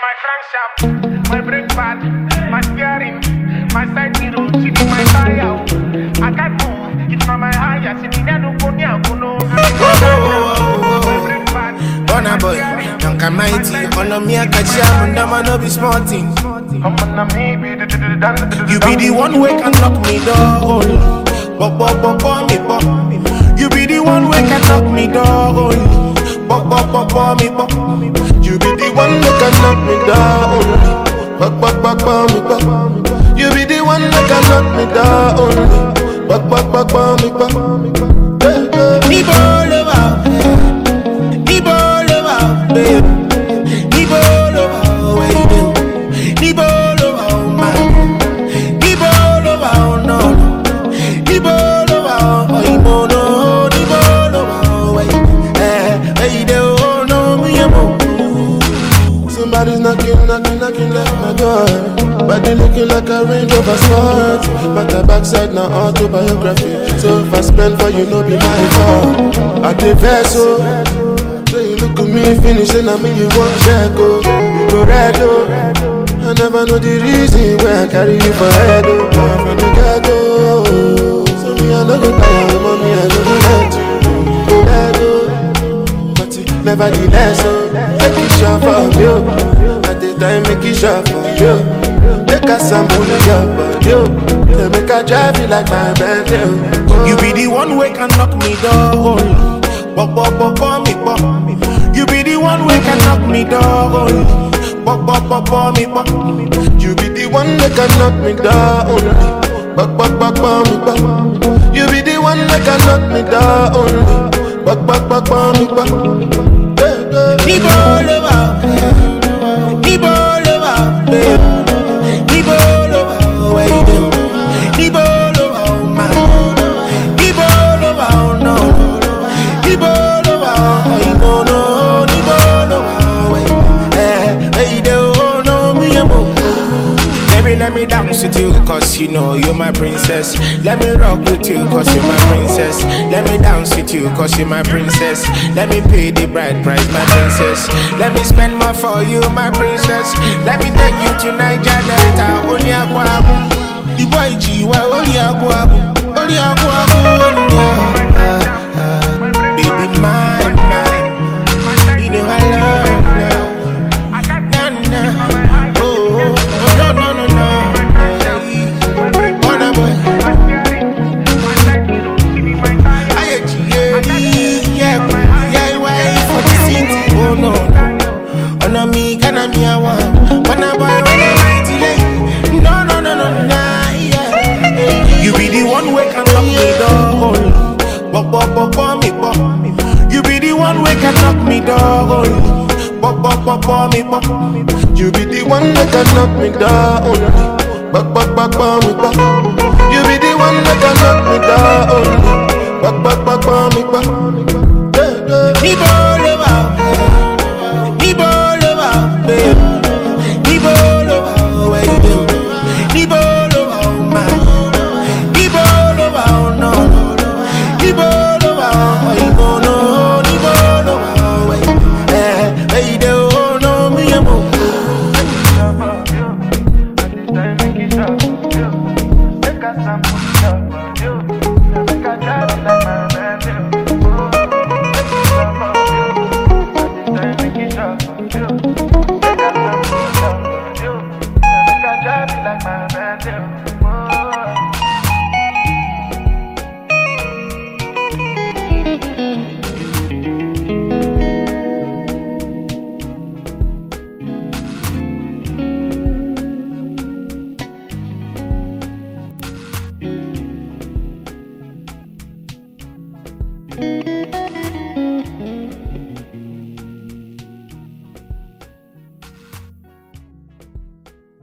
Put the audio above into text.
my crankshaft, my brake pad, my steering, my side mirror, she be my tire. I can't move, it's not my higher. She there no go near, go no. My brake pad, Burna boy, young and mighty. On me, I catch ya, and I'm no be dance. You be the one way can knock me down. Bop bop bop bop me bop. You be the one way can knock me down. Knock me down. Bop bop bop bop me eh. Me ball Somebody's knocking, knocking, knocking at my door. Body looking like a Range Rover Sport. But the backside now autobiography. So if I spend for you, no be my fault. I did vessel. Oh. So you look at me finishing, I mean you want check, oh. You go red, oh. I never know the reason why I carry you for head, oh. I'm from the ghetto. Oh. So me, I no go tire, mommy, I no go let you go red, oh. But oh, make it sure for you. At the time, make it sure for you. Make a sample your body. They make a drive you like my oh. You be the one way can knock me down. Bop, bop, bop, bop, me, bop. You be the one way can knock me down. Bop, bop, bop, bop, me, bop. You be the one that can knock me down. Bop, bop, bop, bop, me, bop. You be the one that can knock me down. Bop, bop, bop, bop, me, bop. Yeah, yeah. Let me dance with you, cause you know you're my princess. Let me rock with you, cause you're my princess. Let me dance with you, cause you're my princess. Let me pay the bride price, my princess. Let me spend more for you, my princess. Let me take you to Niger Delta. The boy G, only aquabu? No, me can me a one. Burna boy, when I late. No, no, no, no, nah, yeah. You be the one way can lock me down. Bop, bop, bop, bop, me, bop. You be the one way can knock me down. Bop, bop, bop, bop, me, bop. You be the one that can knock me down. Bop, bop, bop, bop, me, bop. You be the one that can knock me down. Bop, bop, bop, bop, me, bop. Yeah, yeah. Like